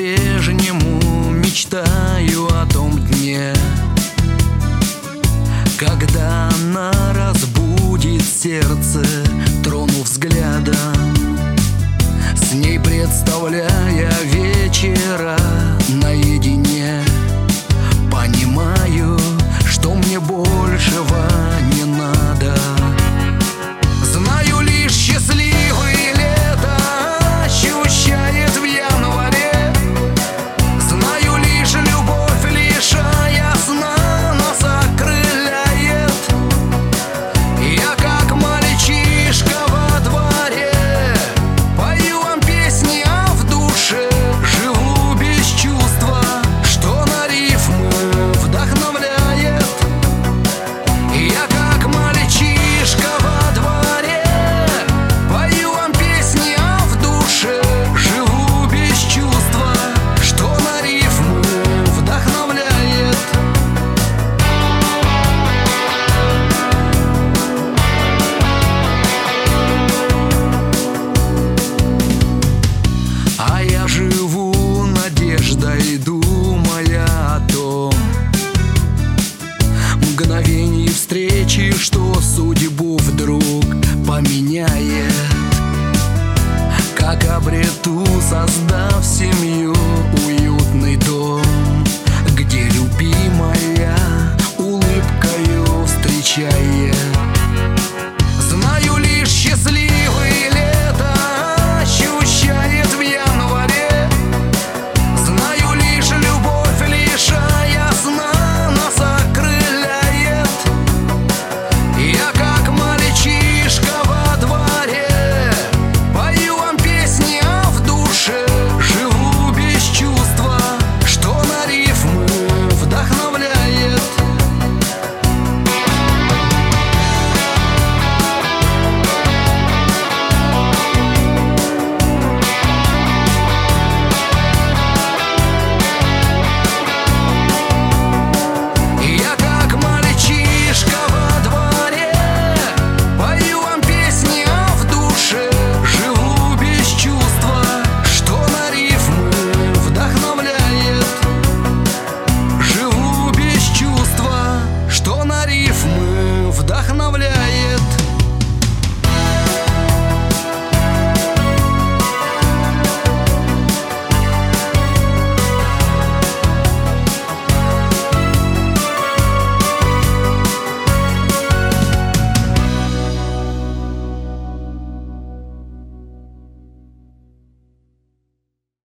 по-прежнему мечтаю о том дне, когда она разбудит сердце, тронув взглядом, с ней представляя вечера. встречи, что судьбу вдруг поменяет. Как обрету, создав семью, уютный дом Где любимый